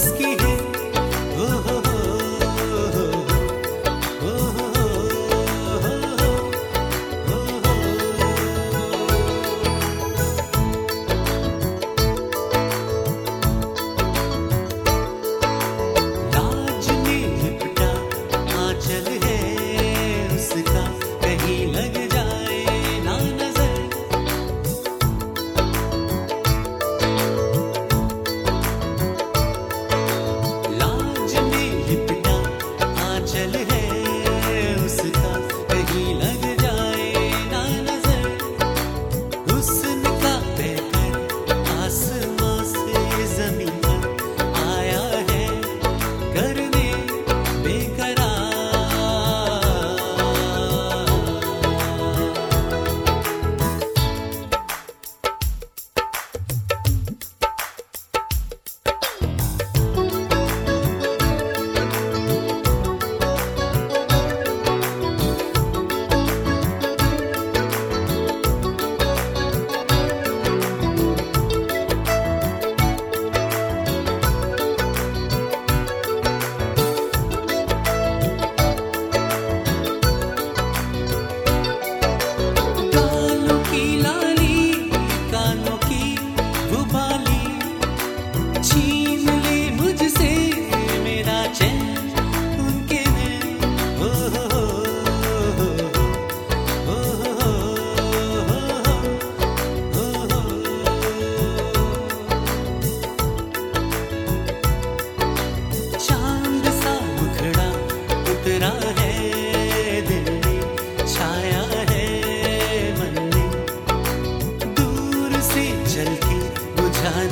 Київський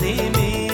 में